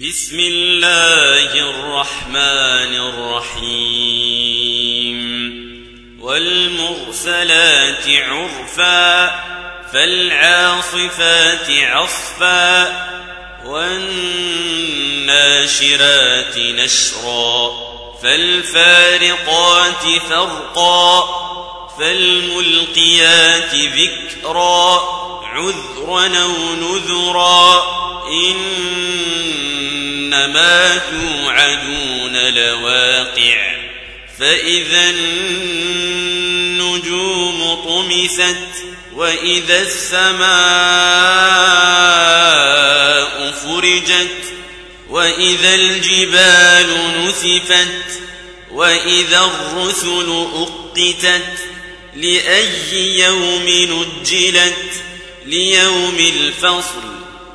بسم الله الرحمن الرحيم. والمرسلات عرفا فالعاصفات عصفا والناشرات نشرا فالفارقات فرقا فالملقيات ذكرا عذرا أو نذرا. إنما توعدون لواقع فإذا النجوم طمست وإذا السماء فرجت وإذا الجبال نسفت وإذا الرسل أقتت لأي يوم نجلت ليوم الفصل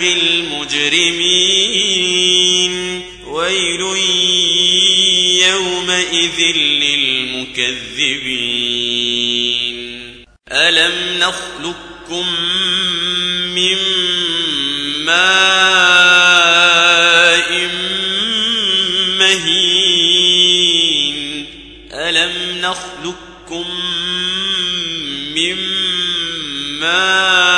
بالمجرمين. ويل يومئذ للمكذبين. ألم نخلقكم من ماء مهين؟ ألم نخلقكم من ماء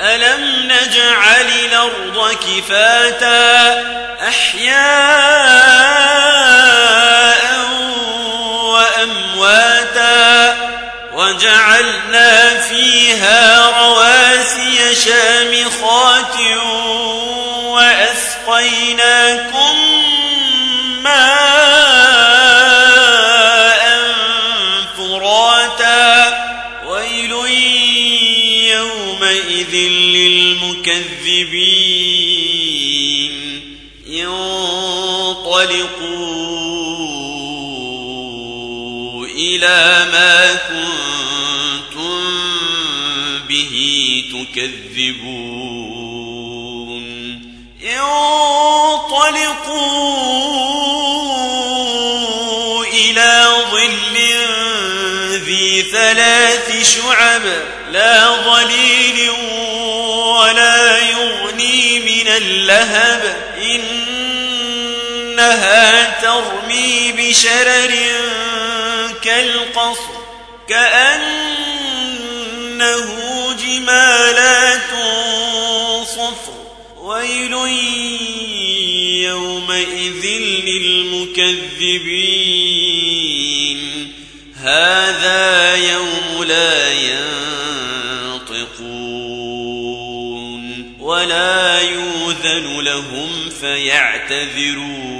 ألم نجعل الأرض كفاتا أحياء وأمواتا وجعلنا فيها رواسي شامخات وأسقيناكم انطلقوا إلى ما كنتم به تكذبون. انطلقوا إلى ظل ذي ثلاث شعب لا ظليل ولا يغني من اللهب. إنها ترمي بشرر كالقصر كأنه جمالات صفر ويل يومئذ للمكذبين. هذا يوم لا ينطقون ولا يوذن لهم فيعتذرون.